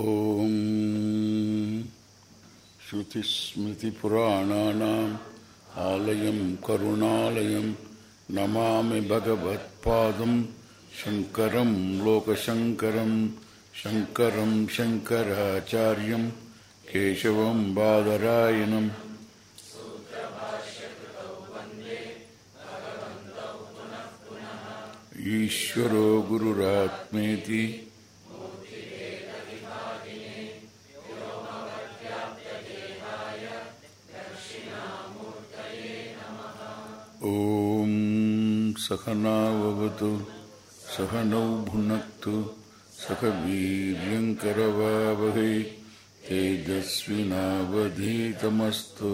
ॐ श्रुतिस्मृतिपुराणानाम् आलयं करुणालयं नमामि भगवत्पादं शङ्करं लोकशङ्करं शङ्करं शङ्कराचार्यं केशवं बादरायणम् ईश्वरो गुरुरात्मेति सखनावतु सखनौ भुनक्तु सखवीर्यङ्करवावहै तेजस्विनावधीतमस्तु।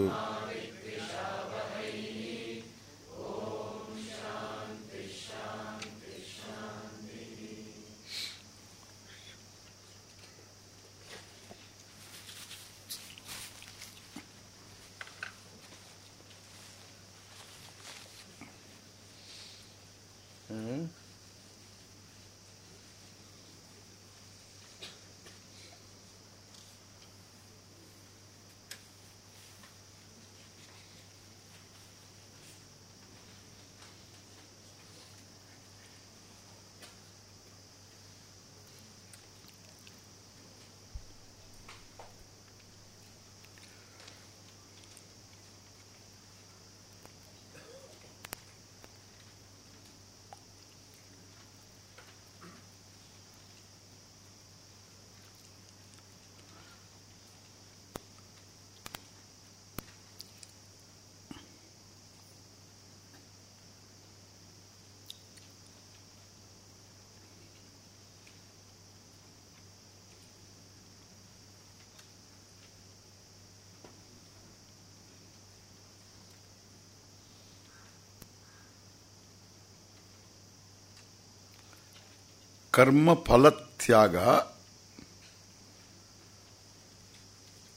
कर्म फल त्याग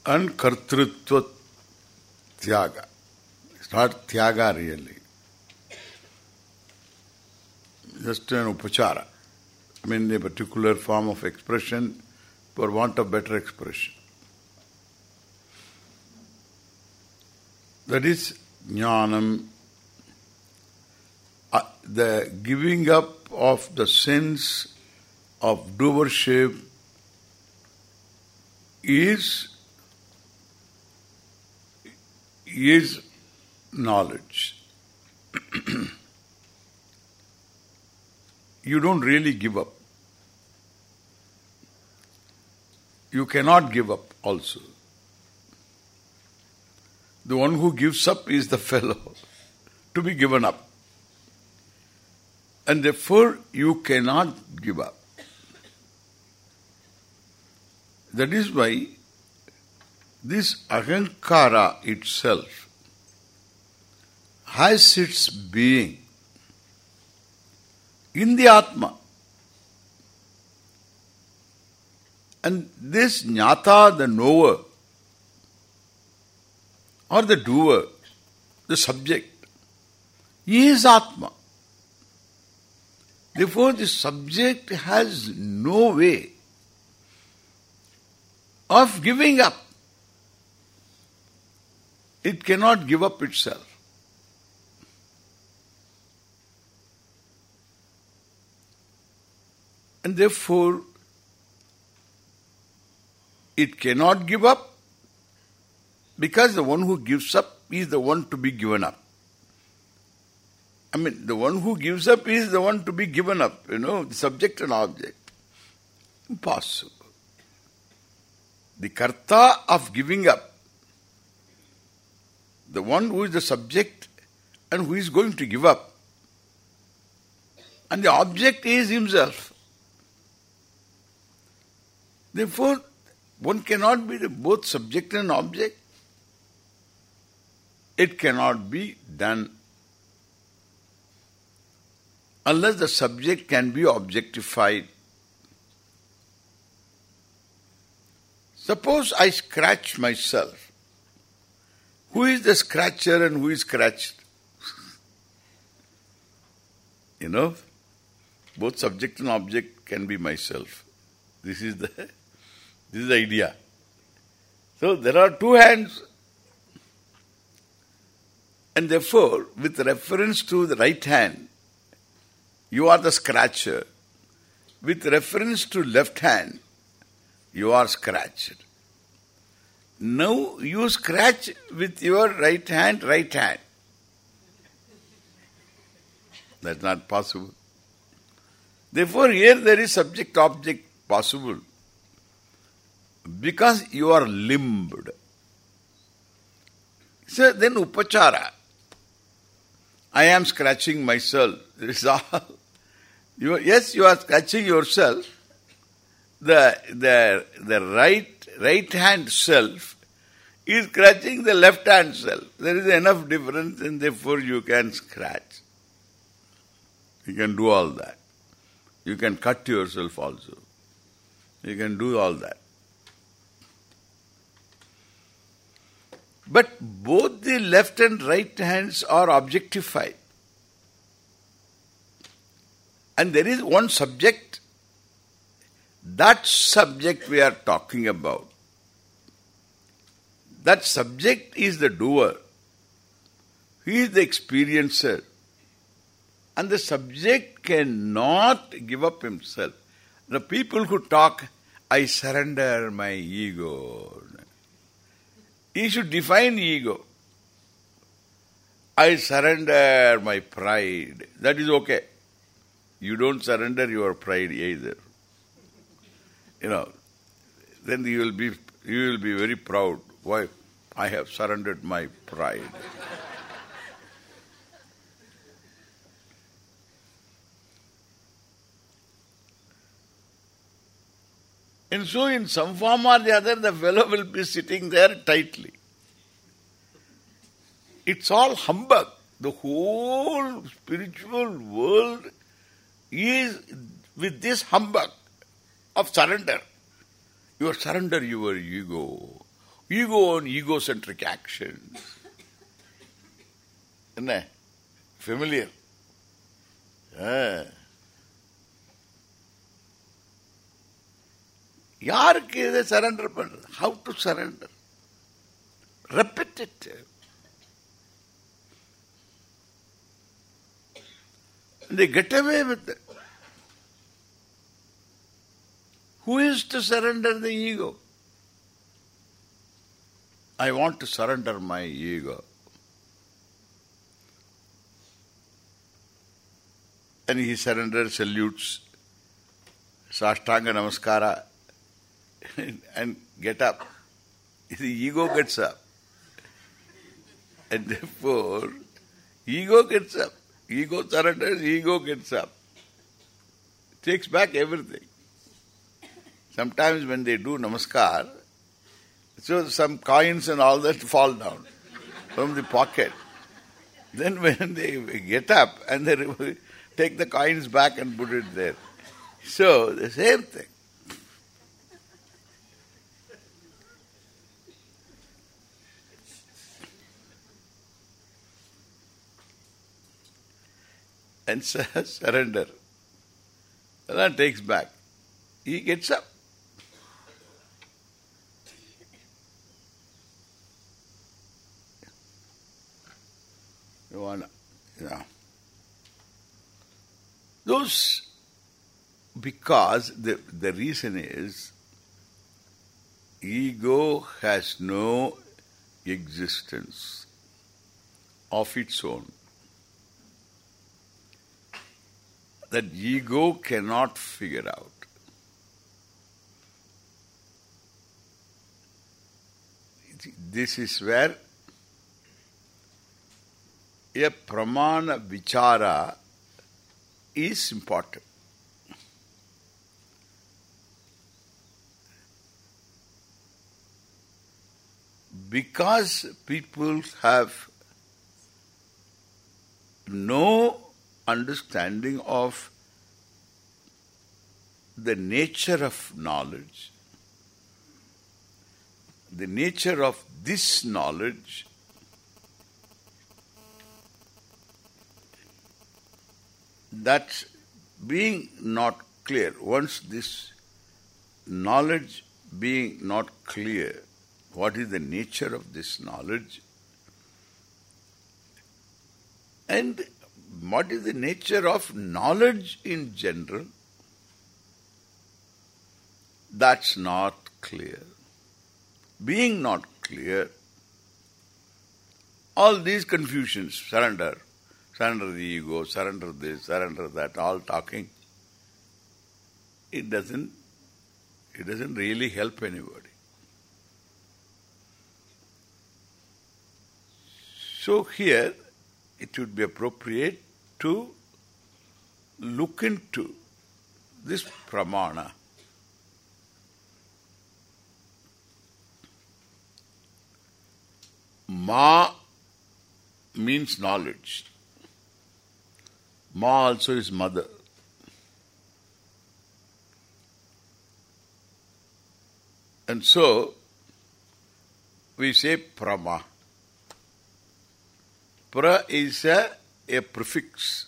अणकर्तृत्व त्याग स्टार्ट त्याग really just an upachar I mean a particular form of expression for want a better expression that is jnanam the giving up of the sense of doership is is knowledge. you don't really give up. You cannot give up also. The one who gives up is the fellow to be given up. And therefore you cannot give up. That is why this ahankara itself has its being in the Atma. And this jnata, the knower, or the doer, the subject, is Atma. Therefore, the subject has no way of giving up. It cannot give up itself. And therefore, it cannot give up because the one who gives up is the one to be given up. I mean, the one who gives up is the one to be given up, you know, the subject and object. Impossible. The karta of giving up, the one who is the subject and who is going to give up, and the object is himself. Therefore, one cannot be both subject and object. It cannot be done unless the subject can be objectified. Suppose I scratch myself. Who is the scratcher and who is scratched? you know, both subject and object can be myself. This is the This is the idea. So there are two hands. And therefore, with reference to the right hand, you are the scratcher. With reference to left hand, you are scratched. Now you scratch with your right hand, right hand. That's not possible. Therefore here there is subject-object possible. Because you are limbed. So then upachara. I am scratching myself. This is all. You, yes, you are scratching yourself. The the the right right hand self is scratching the left hand self. There is enough difference and therefore you can scratch. You can do all that. You can cut yourself also. You can do all that. But both the left and right hands are objectified. And there is one subject. That subject we are talking about. That subject is the doer. He is the experiencer. And the subject cannot give up himself. The people who talk, I surrender my ego. He should define ego. I surrender my pride. That is okay. You don't surrender your pride either. You know, then you will be you will be very proud. Why? I have surrendered my pride. And so in some form or the other, the fellow will be sitting there tightly. It's all humbug. The whole spiritual world is with this humbug of surrender. You surrender your ego. Ego and egocentric actions. Isn't it? Familiar? Ah. யாருக்கு இதை surrender பண்றது how to surrender repetitive They get away with it. Who is to surrender the ego? I want to surrender my ego. And he surrenders, salutes, Sashtanga Namaskara, and get up. The ego gets up. And therefore, ego gets up. Ego surrenders, ego gets up. Takes back everything. Sometimes when they do namaskar, so some coins and all that fall down from the pocket. Then when they get up and they take the coins back and put it there. So, the same thing. and surrender. That takes back. He gets up. You want, yeah. Those, because the, the reason is, ego has no existence of its own. that ego cannot figure out. This is where a pramana vichara is important. Because people have no understanding of the nature of knowledge, the nature of this knowledge that being not clear, once this knowledge being not clear what is the nature of this knowledge and what is the nature of knowledge in general, that's not clear. Being not clear, all these confusions, surrender, surrender the ego, surrender this, surrender that, all talking, it doesn't it doesn't really help anybody. So here it would be appropriate to look into this pramana. Ma means knowledge. Ma also is mother. And so, we say prama. Pra is a, a prefix.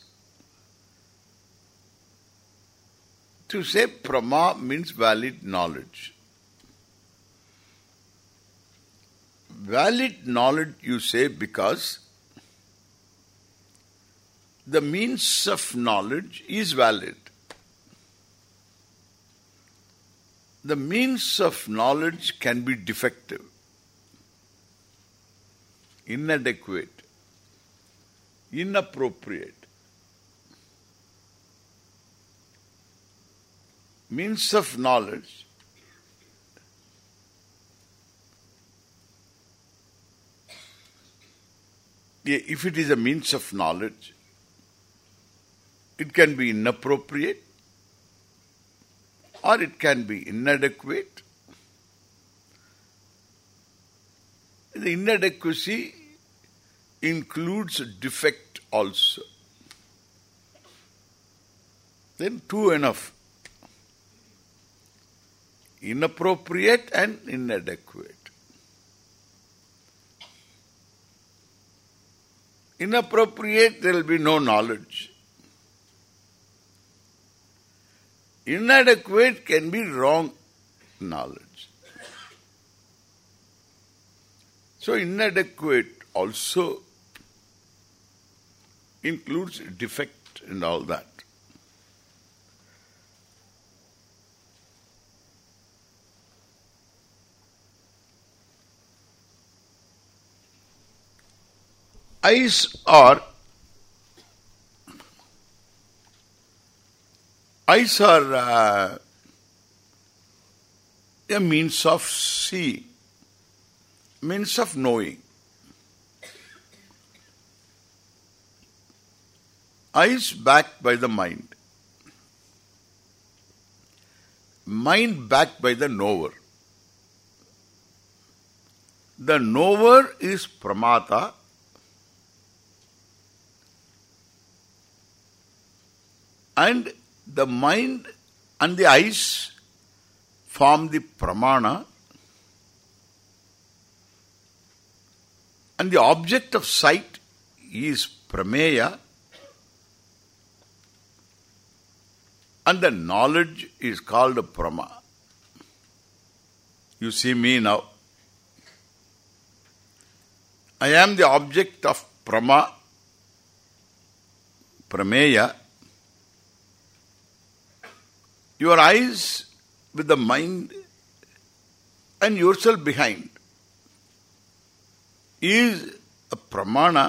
To say prama means valid knowledge. Valid knowledge you say because the means of knowledge is valid. The means of knowledge can be defective, inadequate, inappropriate. Means of knowledge if it is a means of knowledge, it can be inappropriate or it can be inadequate. The inadequacy includes defect also. Then two enough. Inappropriate and inadequate. Inappropriate, there will be no knowledge. Inadequate can be wrong knowledge. So inadequate also includes defect and all that. Eyes are eyes are uh, a means of seeing, means of knowing. Eyes backed by the mind. Mind backed by the knower. The knower is pramata and the mind and the eyes form the pramana and the object of sight is prameya and the knowledge is called prama. You see me now. I am the object of prama, prameya, your eyes with the mind and yourself behind is a pramana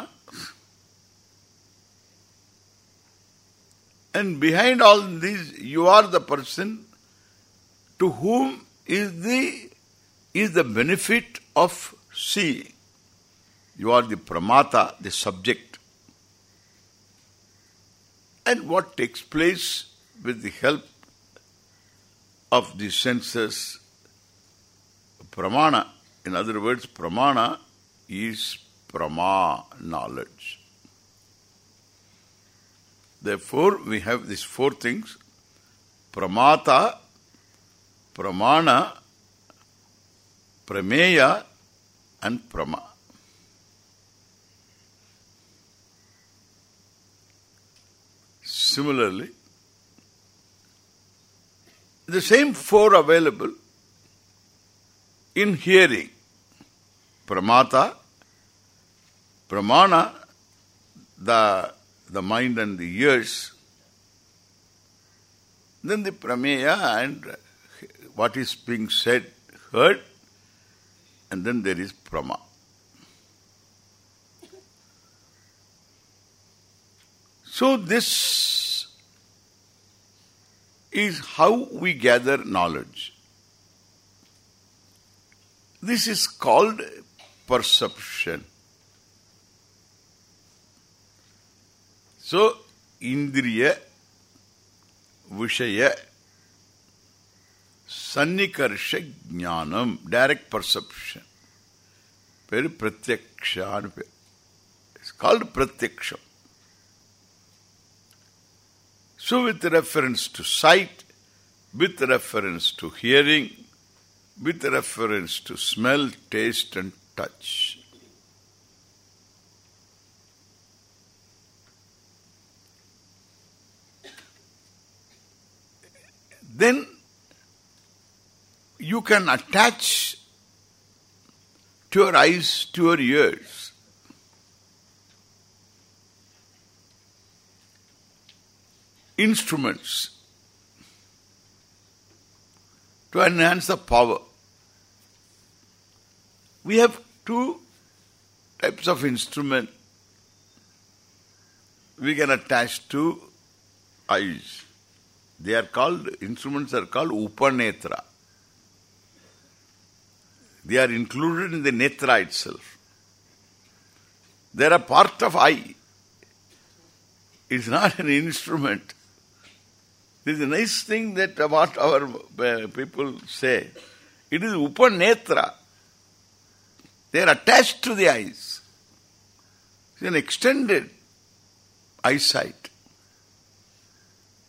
and behind all these you are the person to whom is the is the benefit of seeing. You are the pramata, the subject. And what takes place with the help of the senses, pramana. In other words, pramana is prama, knowledge. Therefore, we have these four things. Pramata, pramana, prameya, and prama. Similarly, the same four available in hearing. Pramata, pramana, the, the mind and the ears. Then the prameya and what is being said, heard, and then there is prama. So this is how we gather knowledge. This is called perception. So, indriya, vishaya, sannikarsha jnanam, direct perception. Very pratyaksha. It's called pratyaksham. So with reference to sight, with reference to hearing, with reference to smell, taste and touch. Then you can attach to your eyes, to your ears. Instruments to enhance the power. We have two types of instrument we can attach to eyes. They are called, instruments are called upanetra. They are included in the netra itself. They are a part of eye. It's not an instrument. This is a nice thing that what our uh, people say. It is upanetra. They are attached to the eyes. It's an extended eyesight.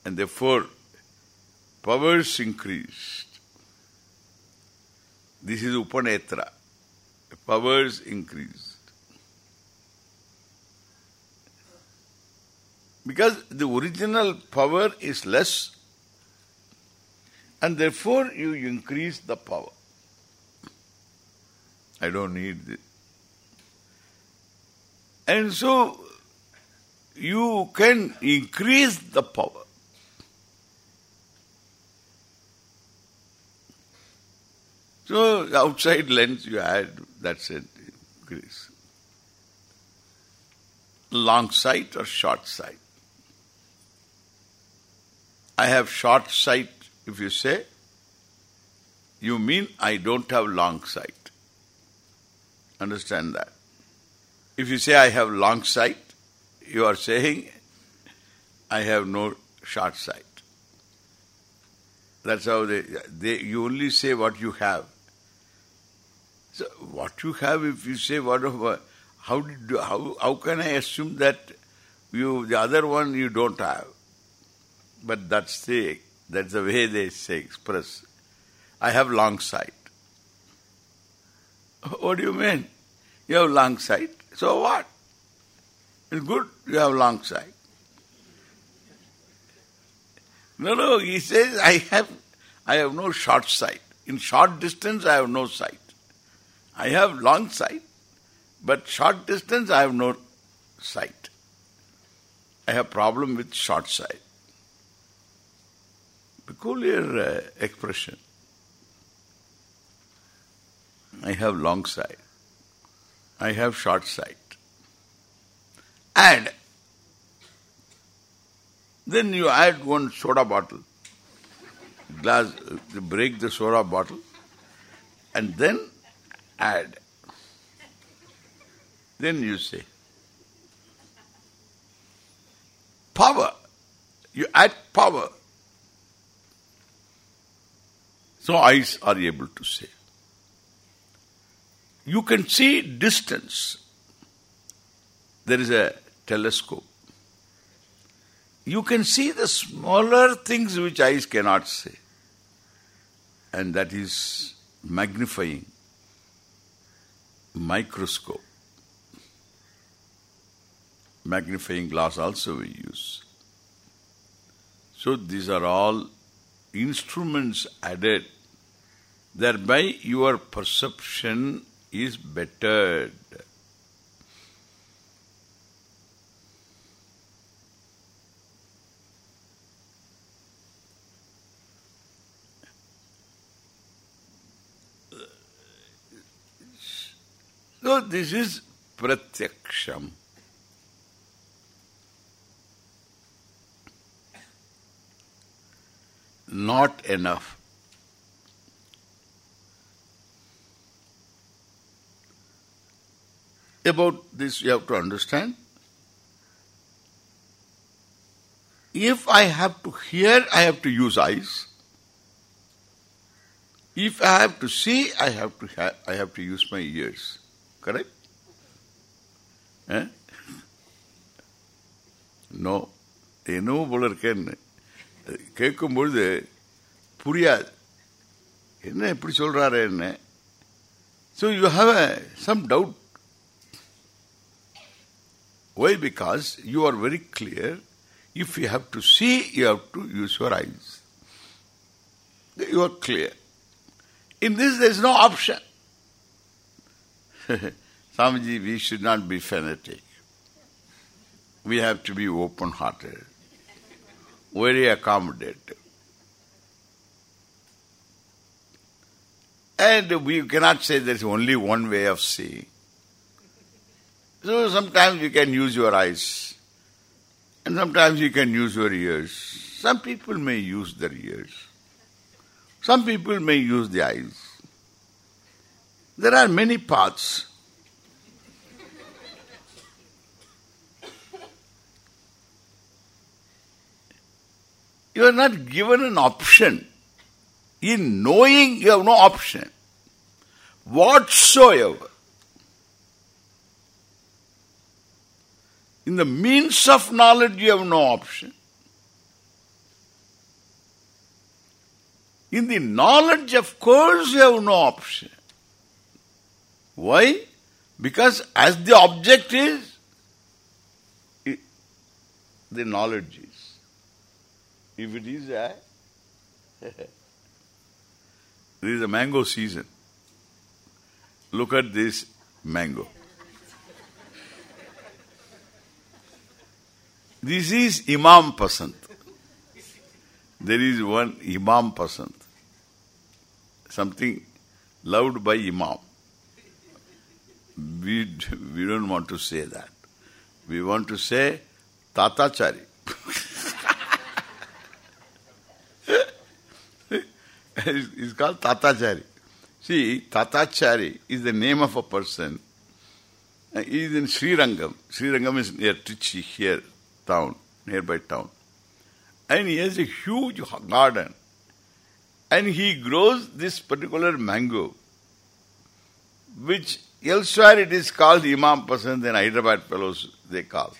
And therefore, powers increased. This is upanetra. Powers increased. Because the original power is less and therefore you increase the power. I don't need this. And so you can increase the power. So outside lens you add, that's it, increase. Long sight or short sight. I have short sight, if you say, you mean I don't have long sight. Understand that. If you say I have long sight, you are saying I have no short sight. That's how they, they you only say what you have. So what you have, if you say whatever, uh, how did how how can I assume that you the other one you don't have? But that's the that's the way they say express. I have long sight. What do you mean? You have long sight. So what? It's good you have long sight. No, no, he says I have I have no short sight. In short distance I have no sight. I have long sight, but short distance I have no sight. I have problem with short sight. Peculiar uh, expression. I have long sight. I have short sight. And then you add one soda bottle, glass, break the soda bottle, and then add. Then you say, power. You add power. So eyes are able to say. You can see distance. There is a telescope. You can see the smaller things which eyes cannot see. And that is magnifying microscope. Magnifying glass also we use. So these are all instruments added Thereby your perception is bettered. So this is pratyaksham. Not enough. About this you have to understand. If I have to hear, I have to use eyes. If I have to see, I have to ha I have to use my ears. Correct? Eh? No என்னவோ போல இருக்கேன்னு கேட்கும் பொழுது புரியாது என்ன இப்படி சொல்றாரு என்ன so you have some doubt Why? Because you are very clear. If you have to see, you have to use your eyes. You are clear. In this, there is no option. Swamiji, we should not be fanatic. We have to be open-hearted, very accommodative. And we cannot say there is only one way of seeing. So sometimes you can use your eyes, and sometimes you can use your ears. Some people may use their ears. Some people may use the eyes. There are many paths. You are not given an option. In knowing, you have no option. Whatsoever. In the means of knowledge, you have no option. In the knowledge, of course, you have no option. Why? Because as the object is, it, the knowledge is. If it is a, there is a mango season. Look at this mango. This is Imam Pasand. There is one Imam Pasand. Something loved by Imam. We, we don't want to say that. We want to say Tatachari. it's called Tatachari. See, Tatachari is the name of a person. He is in Sri Rangam. Sri Rangam is near Trichy here, town, nearby town. And he has a huge garden. And he grows this particular mango, which elsewhere it is called Imam Pasand and Hyderabad fellows they call.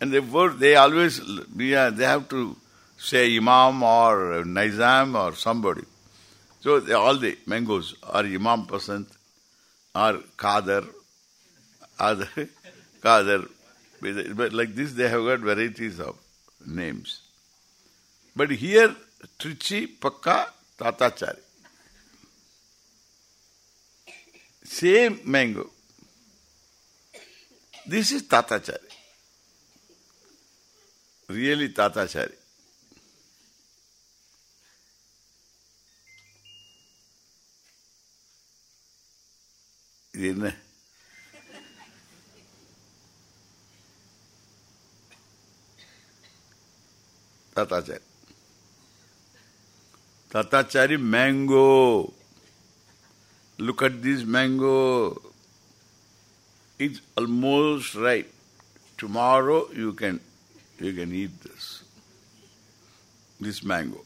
And therefore they always, they have to say Imam or Nizam or somebody. So they, all the mangoes are Imam Pasand or Qadar, other. But like this, they have got varieties of names. But here, Trichy, Pakka, Tatachari. Same mango. This is Tatachari. Really Tatachari. இது Tatachari. Tatachari mango. Look at this mango. It's almost ripe. Tomorrow you can you can eat this. This mango.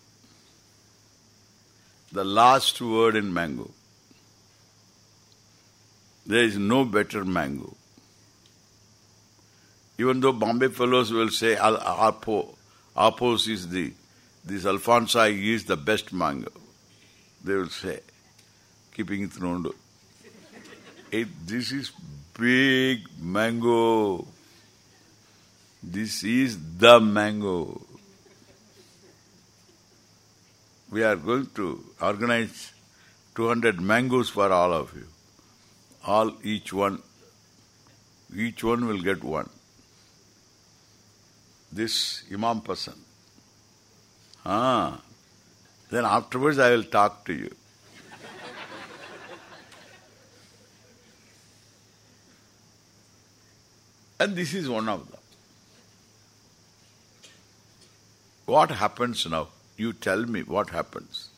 The last word in mango. There is no better mango. Even though Bombay fellows will say Al Apo, Apos is the, this Alphonsa is the best mango. They will say, keeping it round. It, this is big mango. This is the mango. We are going to organize 200 mangoes for all of you. All, each one, each one will get one. This Imam person. Ah. Then afterwards I will talk to you. and this is one of them. What happens now? You tell me what happens.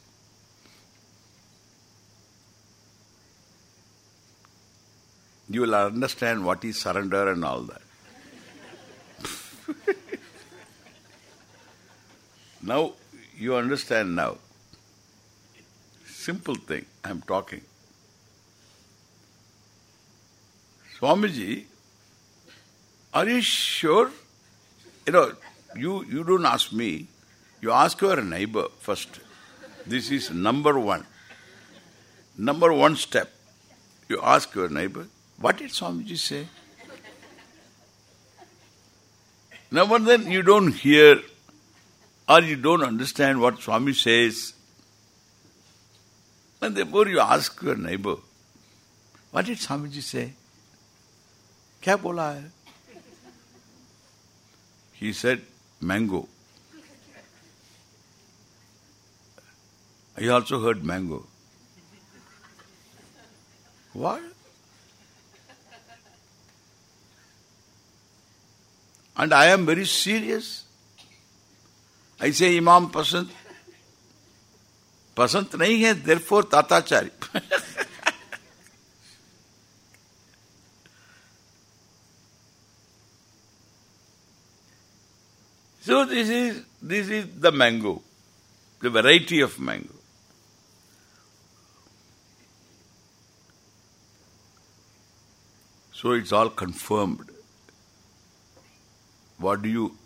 You will understand what is surrender and all that. now, you understand now. Simple thing, I am talking. Swamiji, are you sure? You know, you, you don't ask me. You ask your neighbor first. This is number one. Number one step. You ask your neighbor, what did Swamiji say? Now and then you don't hear or you don't understand what Swami says. And therefore you ask your neighbor, what did Swamiji say? Kya bola hai? He said, mango. I also heard mango. What? And I am very serious. I say Imam Pasand. Pasant nahi hai, therefore Tatachari. so this is this is the mango, the variety of mango. So it's all confirmed. What do you,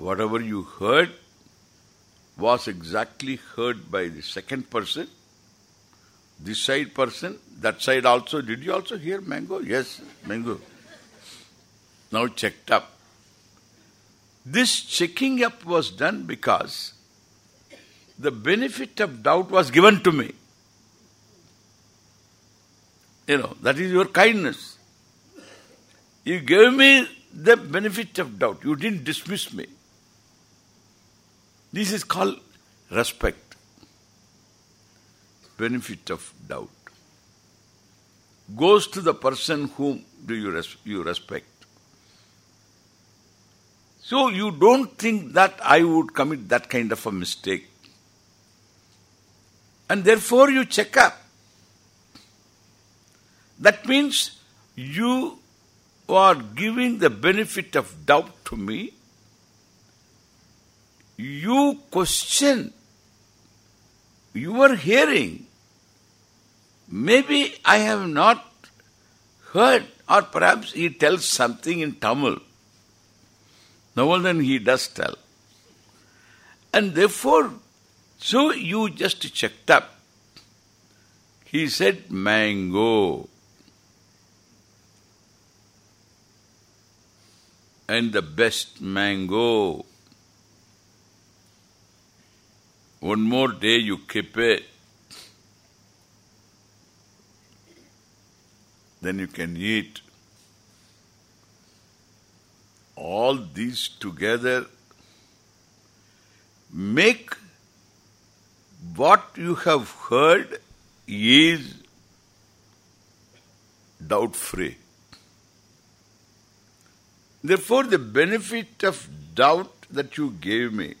whatever you heard was exactly heard by the second person, this side person, that side also. Did you also hear mango? Yes, mango. Now checked up. This checking up was done because the benefit of doubt was given to me. You know, that is your kindness. You gave me the benefit of doubt. You didn't dismiss me. This is called respect. Benefit of doubt. Goes to the person whom do you res you respect. So you don't think that I would commit that kind of a mistake. And therefore you check up. That means you are giving the benefit of doubt to me. You question your hearing. Maybe I have not heard or perhaps he tells something in Tamil. Now then he does tell. And therefore, so you just checked up. He said mango. And the best mango. One more day you keep it. Then you can eat. All these together make what you have heard is doubt-free. Therefore, the benefit of doubt that you gave me,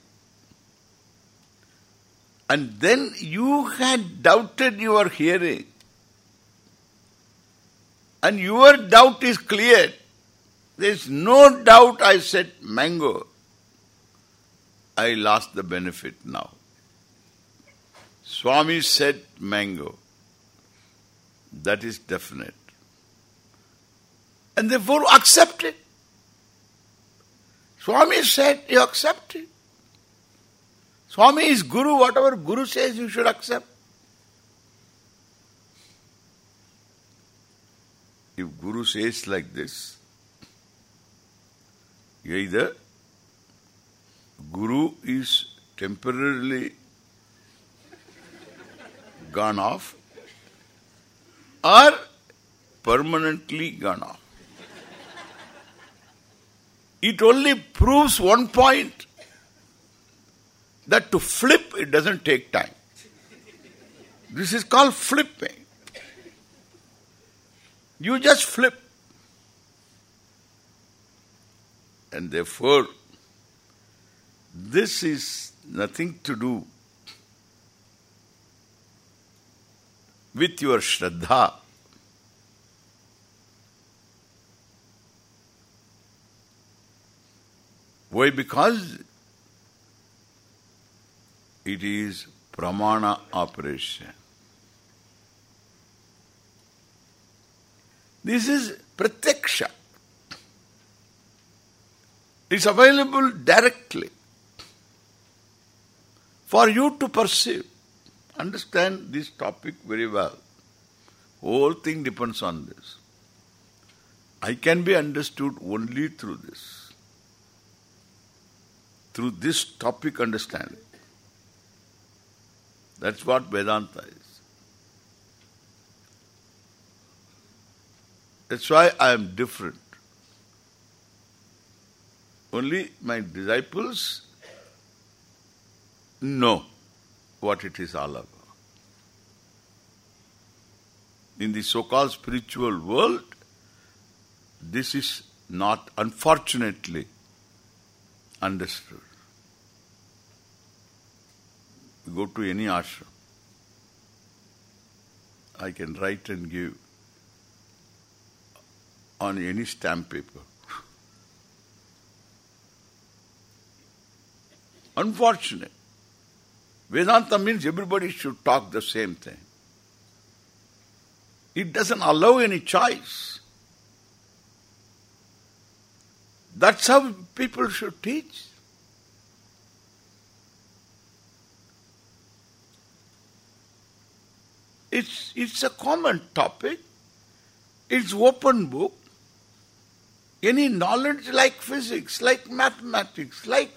and then you had doubted your hearing, and your doubt is cleared. There is no doubt I said mango. I lost the benefit now. Swami said mango. That is definite. And therefore accept it. Swami said, you accept it. Swami is Guru, whatever Guru says you should accept. If Guru says like this, either Guru is temporarily gone off or permanently gone off. It only proves one point that to flip it doesn't take time. This is called flipping. You just flip. And therefore, this is nothing to do with your Shraddha. Why? Because it is pramana operation. This is pratyaksha. It's available directly for you to perceive. Understand this topic very well. Whole thing depends on this. I can be understood only through this. Through this topic understanding. That's what Vedanta is. That's why I am different. Only my disciples know what it is all about. In the so-called spiritual world, this is not, unfortunately, understood. You go to any ashram, I can write and give on any stamp paper. Unfortunate. Vedanta means everybody should talk the same thing. It doesn't allow any choice. That's how people should teach. It's it's a common topic. It's open book. Any knowledge like physics, like mathematics, like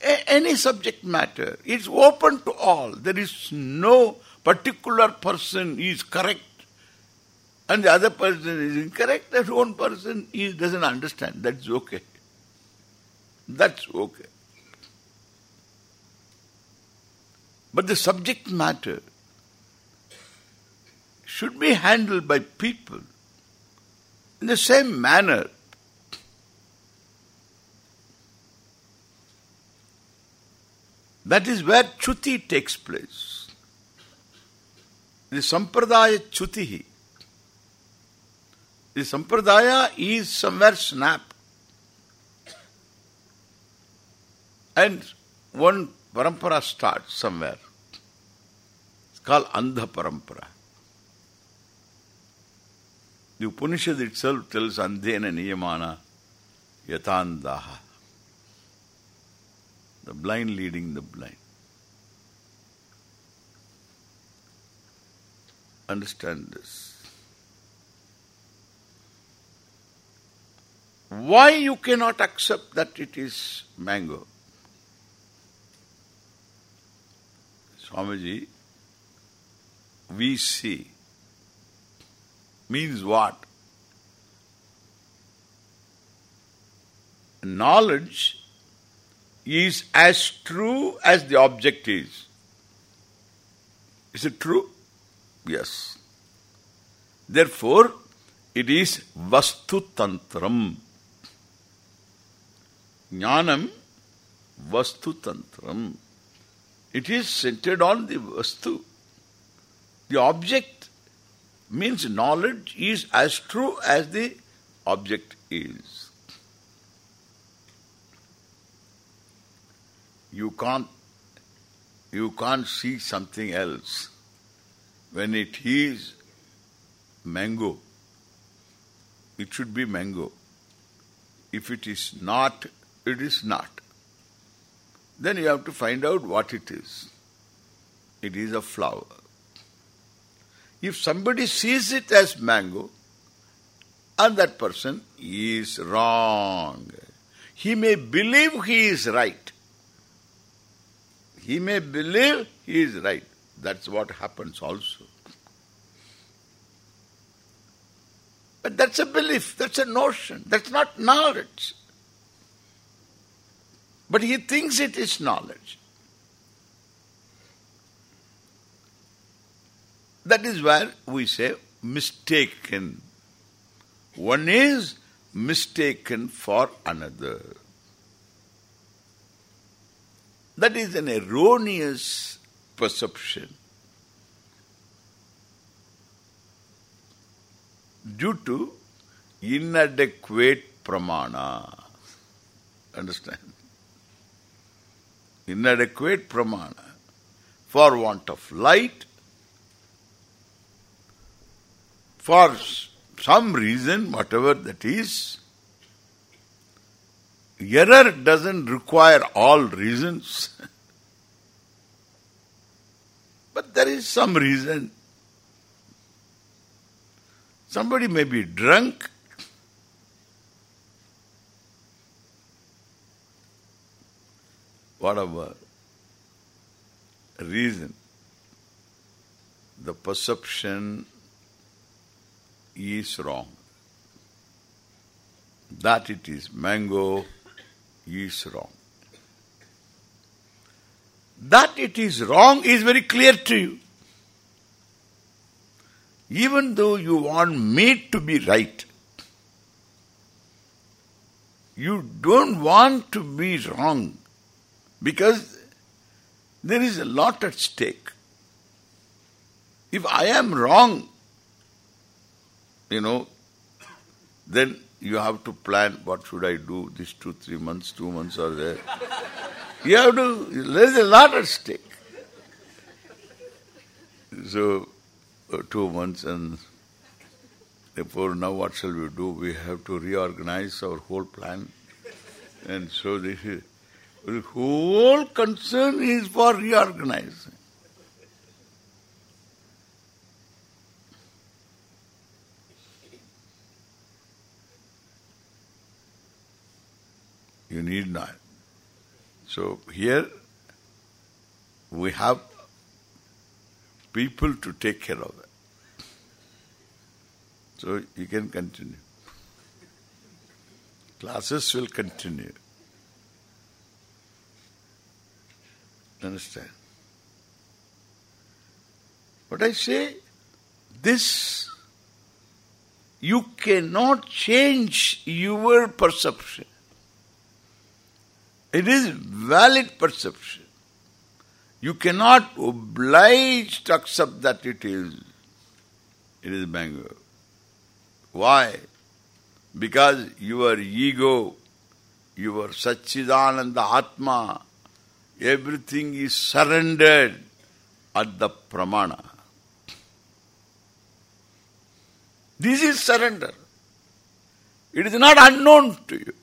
any subject matter. It's open to all. There is no particular person is correct and the other person is incorrect. That one person is doesn't understand. That's okay. That's okay. But the subject matter should be handled by people in the same manner That is where chuti takes place. The sampradaya chutihi. The sampradaya is somewhere snapped. And one parampara starts somewhere. It's called Andha parampara. The Upanishad itself tells Andhena Niyamana Yatandaha the blind leading the blind. Understand this. Why you cannot accept that it is mango? Swamiji, we see means what? Knowledge is as true as the object is. Is it true? Yes. Therefore, it is vastu tantram. Jnanam vastu tantram. It is centered on the vastu. The object means knowledge is as true as the object is. you can't you can't see something else when it is mango. It should be mango. If it is not it is not. Then you have to find out what it is. It is a flower if somebody sees it as mango and that person is wrong he may believe he is right he may believe he is right. That's what happens also. But that's a belief, that's a notion, that's not knowledge. But he thinks it is knowledge. That is where we say mistaken. One is mistaken for another. That is an erroneous perception. Due to inadequate pramana. Understand? Inadequate pramana. For want of light, for some reason, whatever that is, error doesn't require all reasons. but there is some reason. Somebody may be drunk. Whatever reason, the perception is wrong. That it is mango is wrong. That it is wrong is very clear to you. Even though you want meat to be right, you don't want to be wrong because there is a lot at stake. If I am wrong, you know, then you have to plan what should I do this two, three months, two months are there. you have to, there's a lot at stake. So, uh, two months and therefore now what shall we do? We have to reorganize our whole plan. And so this is, the whole concern is for reorganizing. You need not. So here we have people to take care of. So you can continue. Classes will continue. Understand? But I say, this, you cannot change your perception. It is valid perception. You cannot oblige to accept that it is it is mango. Why? Because your ego, your Satchidananda Atma, everything is surrendered at the pramana. This is surrender. It is not unknown to you.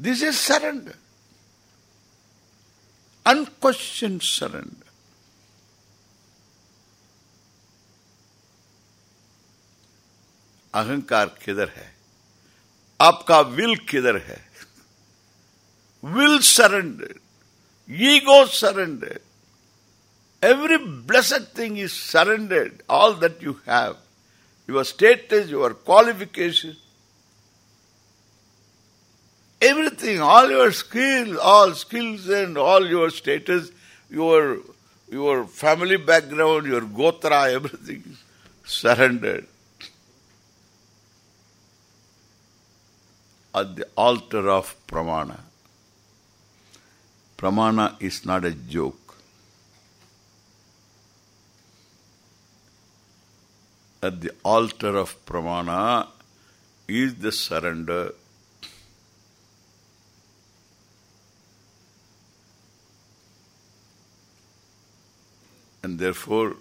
This is surrender. Unquestioned surrender. अहंकार किधर है आपका will किधर है will surrender ego surrendered. Every blessed thing is surrendered. All that you have. Your status, your qualification. Everything, all your skills, all skills and all your status, your your family background, your gotra, everything is surrendered. At the altar of pramana. Pramana is not a joke. At the altar of pramana is the surrender. And therefore,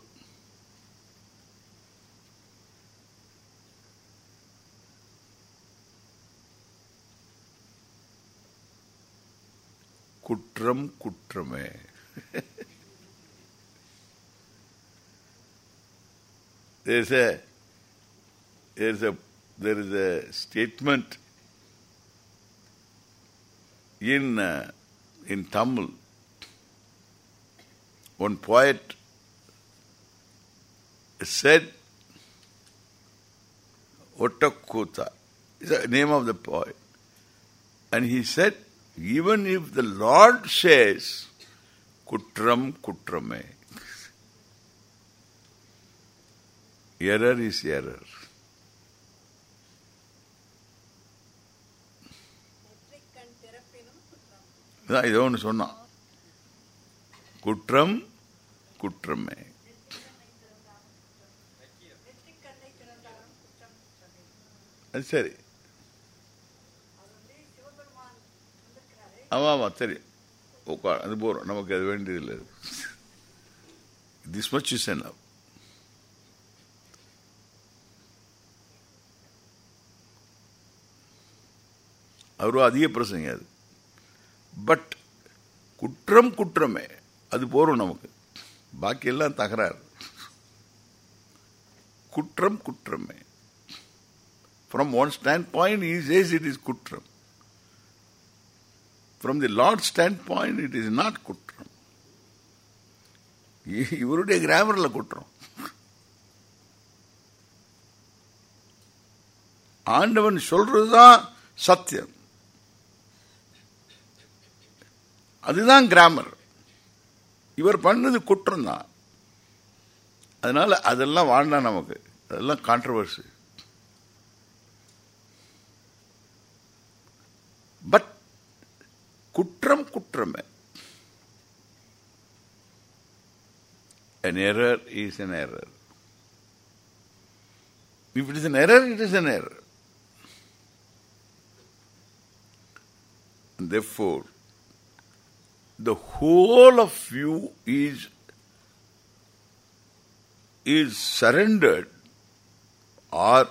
kutram kutrame. there is a there is a there is a statement in uh, in Tamil one poet said, Otakota is the name of the poet. And he said, even if the Lord says, Kutram Kutrame, error is error. நெற்றிக்கண் திறப்பினும் குற்றம் இதான் இதோ ஒன்று சொன்னான் குற்றம் குற்றமே அது சரி. ஆமாம் ஆமாம் சரி. உட்கார் அது போகிறோம் நமக்கு அது வேண்டியதில்லை. திஸ் மச் இஸ் என்ன அவரும் அதிக பிரசங்க அது. பட் குற்றம் குற்றமே. அது போகிறோம் நமக்கு. பாக்கியெல்லாம் தகராறு. குற்றம் குற்றமே. From one standpoint he says it is குற்றம் From the Lord's standpoint, it is not குற்றம் இ- இவருடைய கிராமரில் குற்றம் ஆண்டவன் சொல்றதுதான் சத்தியம். அதுதான் கிராமர் இவர் பண்ணது குற்றம் தான் அதனால அதெல்லாம் வேண்டாம் நமக்கு. அதெல்லாம் கான்ட்ரவர்சி பட் குற்றம் குற்றமே An error is an error. If it is an error, it is an error. And therefore, the whole of you is is surrendered or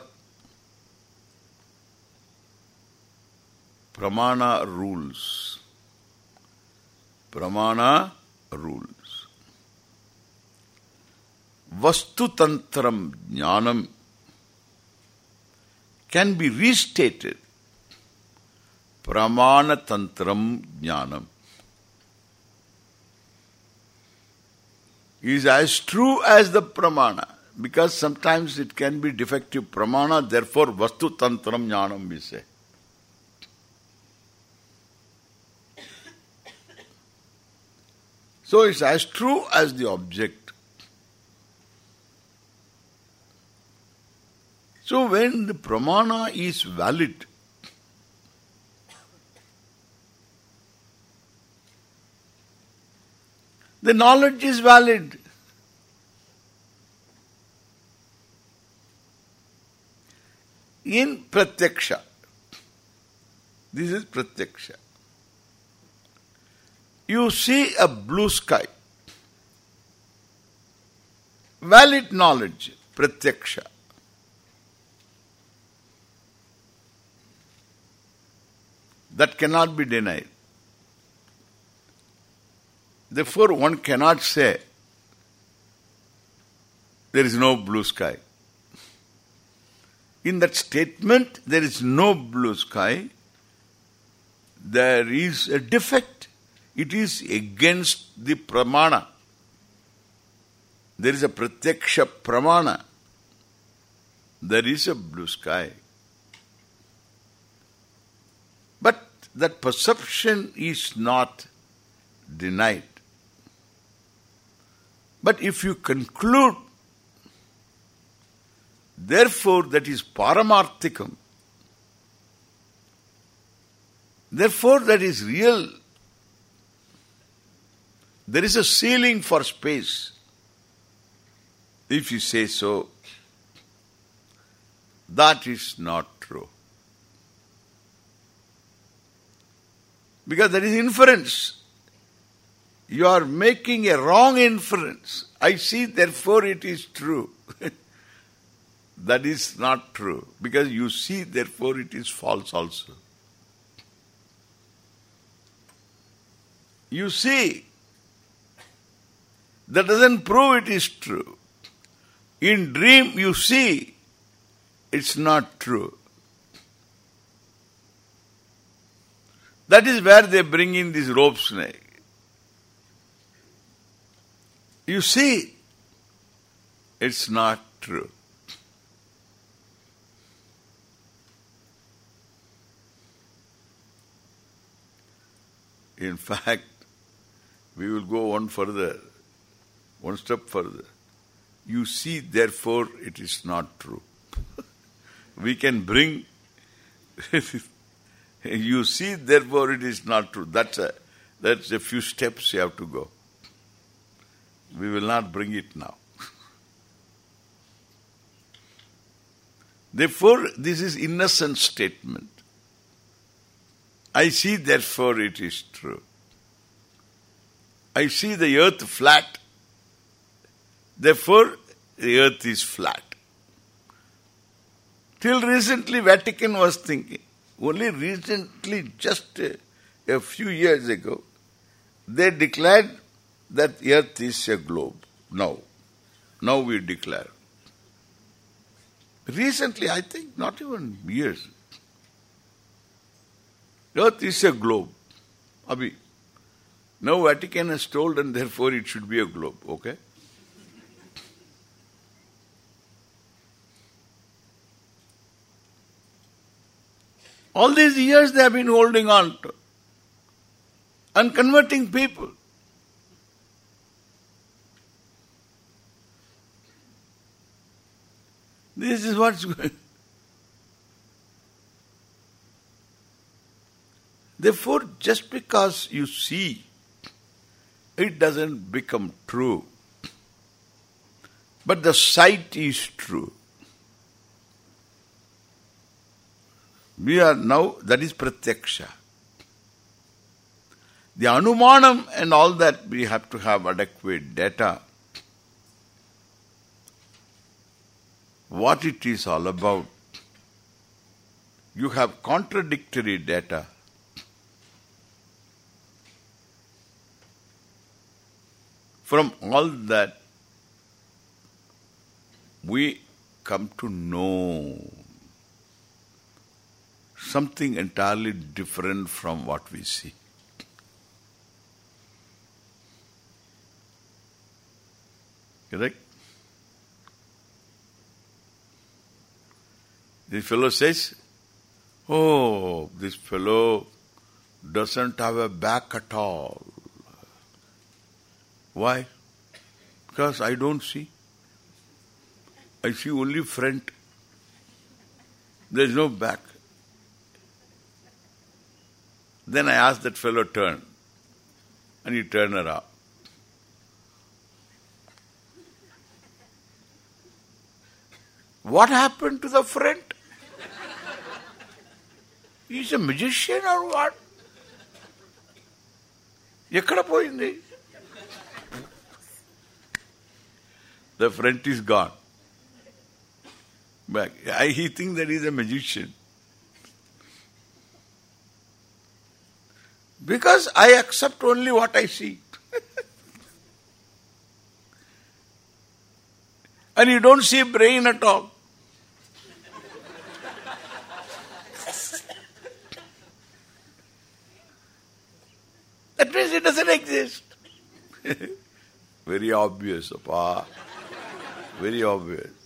pramana rules. Pramana rules. Vastutantram jnanam can be restated. Pramana tantram jnanam is as true as the pramana because sometimes it can be defective pramana therefore vastu tantram jnanam we say so it's as true as the object. So when the pramana is valid the knowledge is valid. In pratyaksha this is pratyaksha you see a blue sky. Valid knowledge pratyaksha. That cannot be denied. Therefore one cannot say there is no blue sky. In that statement there is no blue sky there is a defect it is against the pramana. There is a pratyaksha pramana. There is a blue sky. But that perception is not denied. But if you conclude therefore that is paramarthikam. Therefore that is real there is a ceiling for space. If you say so that is not true. Because there is inference. You are making a wrong inference. I see therefore it is true. That is not true. Because you see therefore it is false also. You see that doesn't prove it is true. In dream you see it's not true. That is where they bring in this rope snake. You see, it's not true. In fact, we will go one further, one step further. You see, therefore, it is not true. we can bring, you see, therefore, it is not true. That's a, that's a few steps you have to go. We will not bring it now. Therefore, this is innocent statement. I see, therefore it is true. I see the earth flat, therefore the earth is flat. Till recently Vatican was thinking, only recently, just a, a few years ago, they declared that earth is a globe. Now, now we declare. Recently, I think, not even years. Earth is a globe. Abhi. Now Vatican has told and therefore it should be a globe. Okay? All these years they have been holding on to and converting people. This is what's going Therefore, just because you see, it doesn't become true. But the sight is true. We are now, that is pratyaksha. The anumanam and all that, we have to have adequate data. What it is all about. You have contradictory data. From all that, we come to know something entirely different from what we see. Correct? The fellow says, Oh, this fellow doesn't have a back at all. Why? Because I don't see. I see only front. There is no back. Then I asked that fellow turn. And he turned around. What happened to the front? He's a magician or what? ఎక్కడ పోయింది The front is gone. Back. I, he thinks that he's a magician. Because I accept only what I see. and you don't see brain at all. that means it doesn't exist. Very obvious, Appa. Very obvious.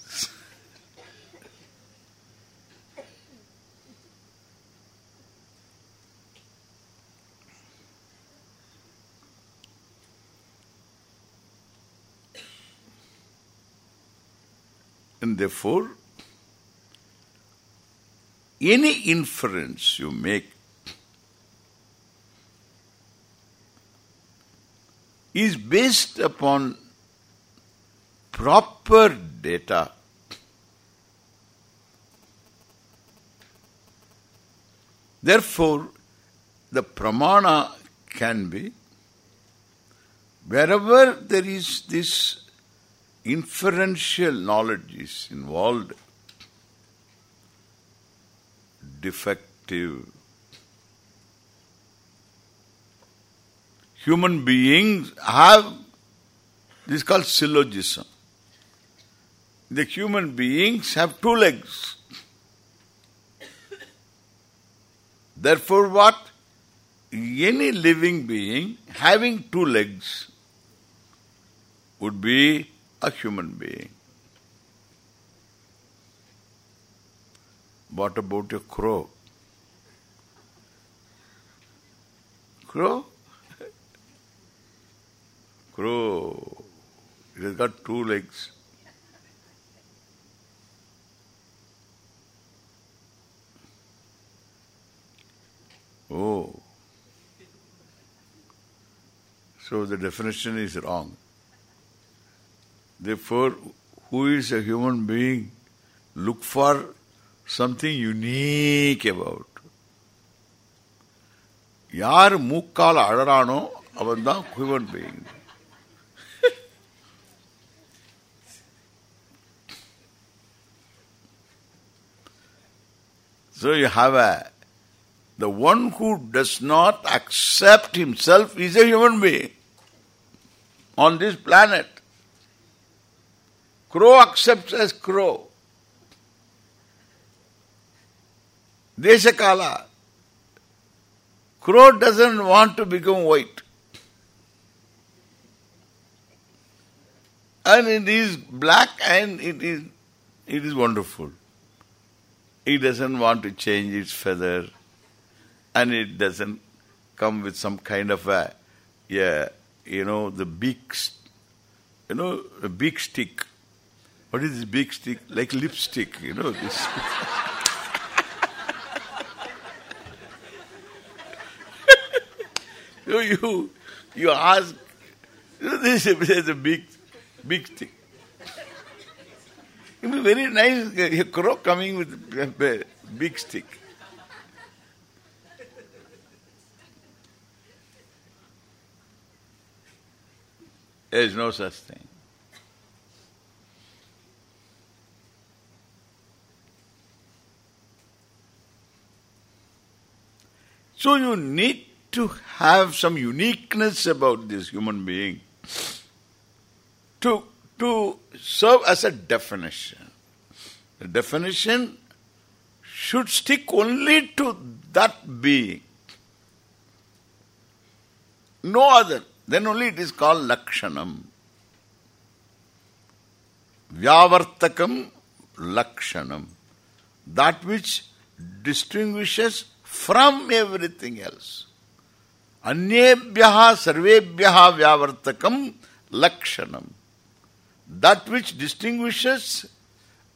And therefore, any inference you make is based upon proper data. Therefore, the pramana can be wherever there is this inferential knowledge is involved, defective. Human beings have, this is called syllogism. The human beings have two legs. Therefore what? Any living being having two legs would be a human being. What about a crow? Crow? Crow. It has got two legs. Oh. So the definition is wrong. Therefore, who is a human being? Look for something unique about. யார் மூக்கால் அழறானோ அவன் தான் human being So you have a the one who does not accept himself is a human being on this planet. Crow accepts as crow. Deshakala. Crow doesn't want to become white. And it is black and it is it is wonderful. It doesn't want to change its feather and it doesn't come with some kind of a, yeah, you know, the beak, you know, a beak stick. What is this big stick? Like lipstick, you know, this. you, you, you ask, this is a big, big stick. It will be very nice, uh, a crow coming with a big stick. There is no such thing. So you need to have some uniqueness about this human being to, to serve as a definition. The definition should stick only to that being. No other. Then only it is called lakshanam. Vyavartakam lakshanam. That which distinguishes from everything else. Anyebhyaha sarvebhyaha vyavartakam lakshanam. That which distinguishes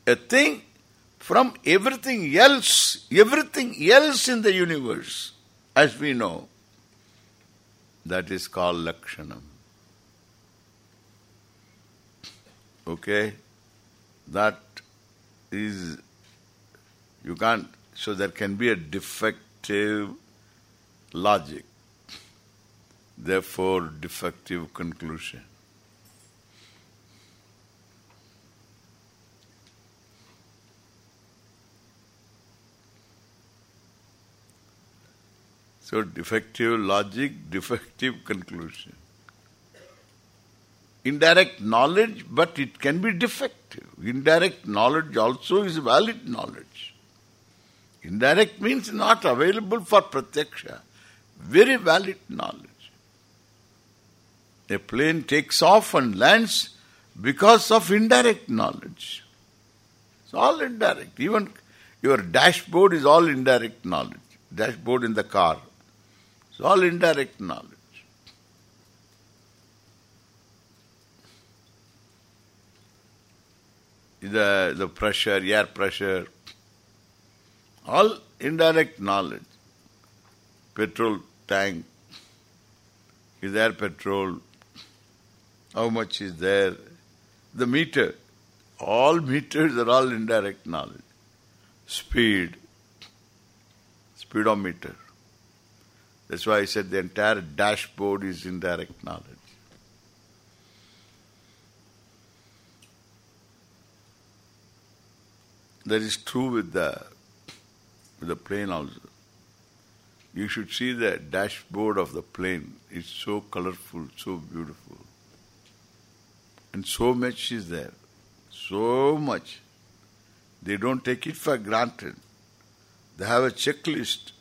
a thing from everything else, everything else in the universe, as we know. That is called lakshanam. Okay? That is, you can't, so there can be a defective logic. Therefore, defective conclusion. So defective logic, defective conclusion. Indirect knowledge, but it can be defective. Indirect knowledge also is valid knowledge. Indirect means not available for pratyaksha. Very valid knowledge. A plane takes off and lands because of indirect knowledge. It's all indirect. Even your dashboard is all indirect knowledge. Dashboard in the car. It's all indirect knowledge. The, the pressure, air pressure, all indirect knowledge. Petrol tank, is there petrol? How much is there? The meter, all meters are all indirect knowledge. Speed, speedometer. That's why I said the entire dashboard is indirect knowledge. That is true with the the plane also. You should see the dashboard of the plane. It's so colorful, so beautiful. And so much is there. So much. They don't take it for granted. They have a checklist.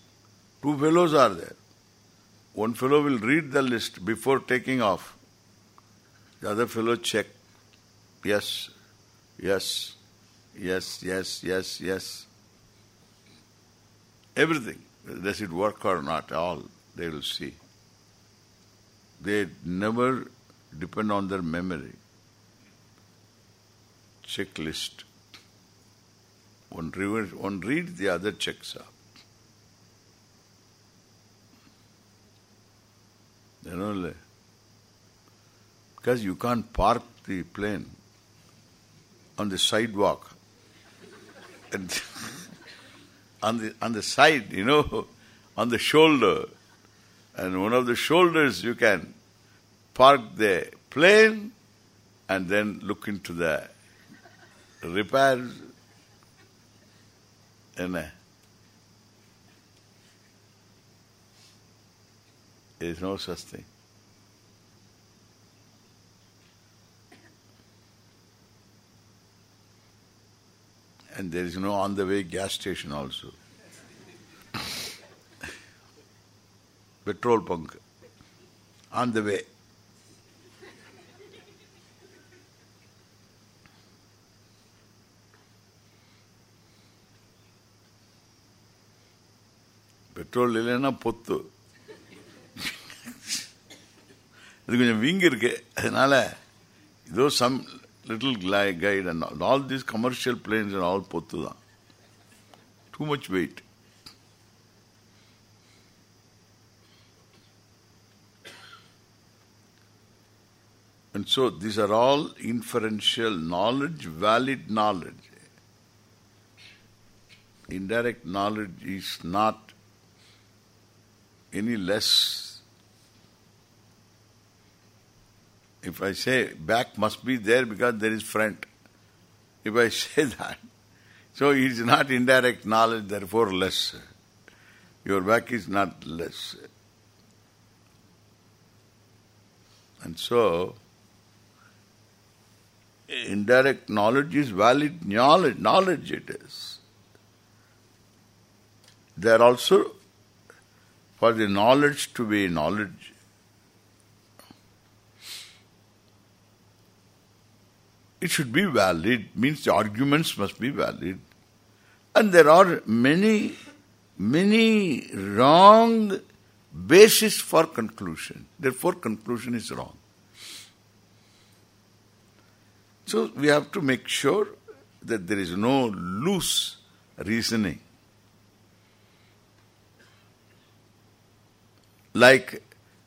Two fellows are there. One fellow will read the list before taking off. The other fellow check. Yes, yes, yes, yes, yes, yes. Everything. Does it work or not? All they will see. They never depend on their memory. Checklist. One, read, one reads, the other checks up. You know, because you can't park the plane on the sidewalk. And on the on the side, you know, on the shoulder. And one of the shoulders you can park the plane and then look into the repairs and there is no such thing. And there is no on the way gas station also. Petrol pump. On the way. Petrol இல்லைன்னா பொத்து இது கொஞ்சம் வீங்கி இருக்கு அதனால இதோ some little guide and all, all these commercial planes and all Potuda. Too much weight. And so these are all inferential knowledge, valid knowledge. Indirect knowledge is not any less If I say back must be there because there is front. If I say that, so it is not indirect knowledge, therefore less. Your back is not less. And so, indirect knowledge is valid knowledge, knowledge it is. There also, for the knowledge to be knowledge, it should be valid, means the arguments must be valid. And there are many, many wrong basis for conclusion. Therefore, conclusion is wrong. So we have to make sure that there is no loose reasoning. Like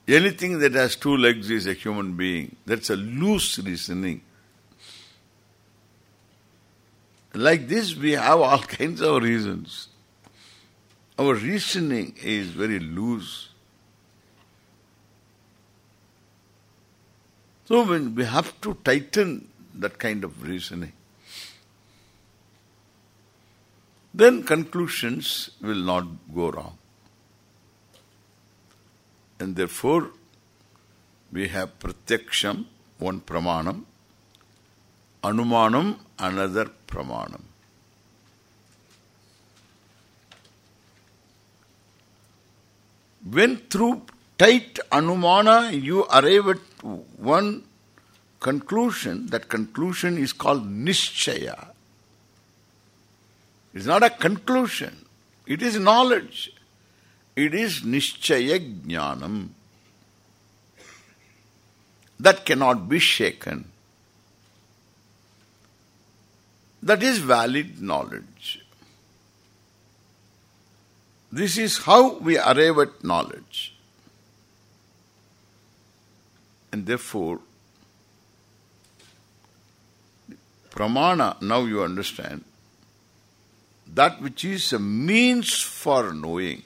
anything that has two legs is a human being. That's a loose reasoning. Like this we have all kinds of reasons. Our reasoning is very loose. So when we have to tighten that kind of reasoning, then conclusions will not go wrong. And therefore, we have pratyaksham, one pramanam, anumanam, another pramanam. When through tight anumana you arrive at one conclusion, that conclusion is called nischaya. It's not a conclusion. It is knowledge. It is nischaya jnanam. That cannot be shaken. That is valid knowledge. This is how we arrive at knowledge. And therefore, pramana, now you understand, that which is a means for knowing.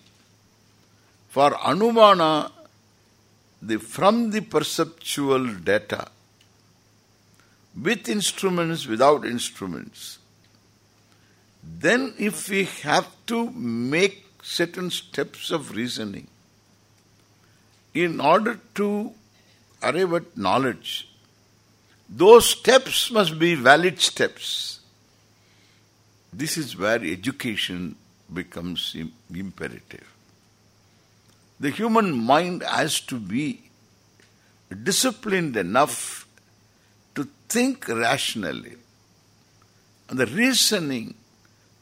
For anumana, the, from the perceptual data, with instruments, without instruments, then if we have to make certain steps of reasoning, in order to arrive at knowledge, those steps must be valid steps. This is where education becomes imperative. The human mind has to be disciplined enough think rationally. And the reasoning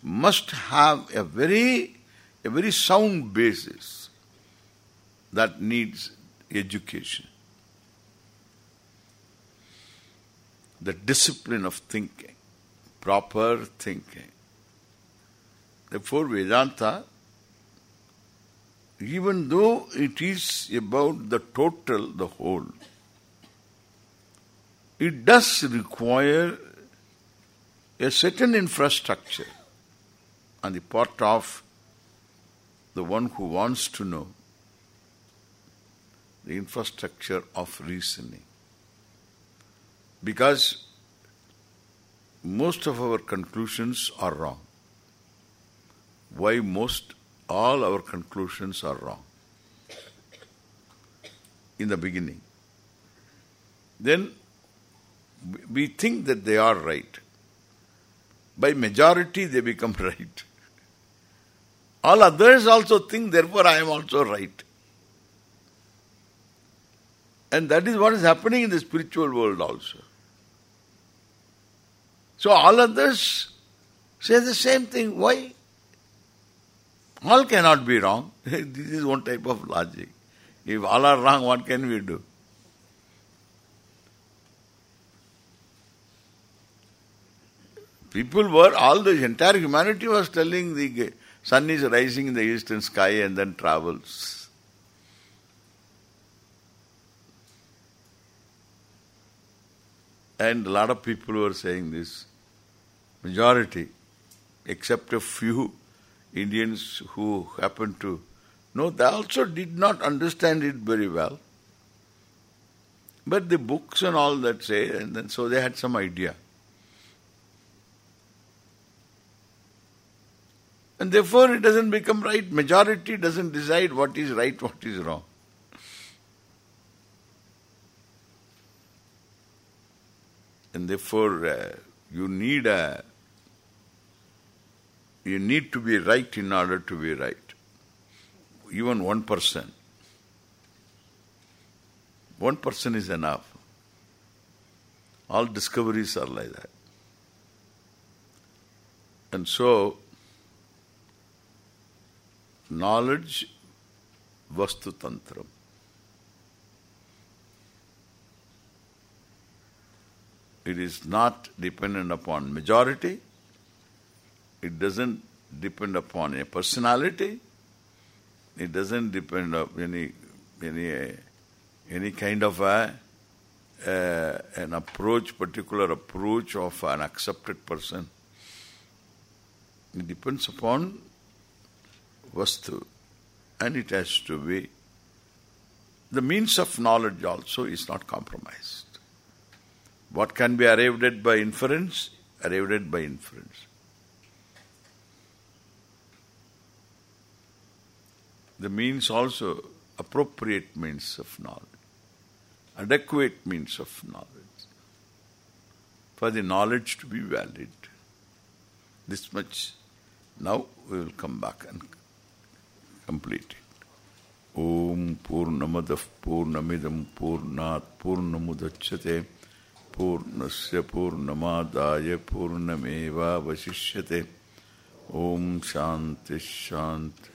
must have a very a very sound basis that needs education. The discipline of thinking, proper thinking. Therefore Vedanta, even though it is about the total, the whole, it does require a certain infrastructure on the part of the one who wants to know the infrastructure of reasoning. Because most of our conclusions are wrong. Why most? All our conclusions are wrong. In the beginning. Then we think that they are right. By majority they become right. All others also think, therefore I am also right. And that is what is happening in the spiritual world also. So all others say the same thing. Why? All cannot be wrong. this is one type of logic. If all are wrong, what can we do? People were, all the entire humanity was telling the sun is rising in the eastern sky and then travels. And a lot of people were saying this. Majority, except a few Indians who happened to know, they also did not understand it very well. But the books and all that say, and then so they had some idea. And therefore it doesn't become right. Majority doesn't decide what is right, what is wrong. And therefore uh, you need a you need to be right in order to be right. Even one person. One person is enough. All discoveries are like that. And so, knowledge, vastu tantram. It is not dependent upon majority, it doesn't depend upon a personality. It doesn't depend on any any any kind of a uh, an approach, particular approach of an accepted person. It depends upon vastu, and it has to be. The means of knowledge also is not compromised. What can be arrived at by inference, arrived at by inference. the means also appropriate means of knowledge, adequate means of knowledge, for the knowledge to be valid. This much. Now we will come back and complete it. Om Purnamadav Purnamidam Purnat Purnamudachyate Purnasya Purnamadaya Purnameva Vasishyate Om Shanti Shanti